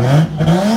Mm-hmm.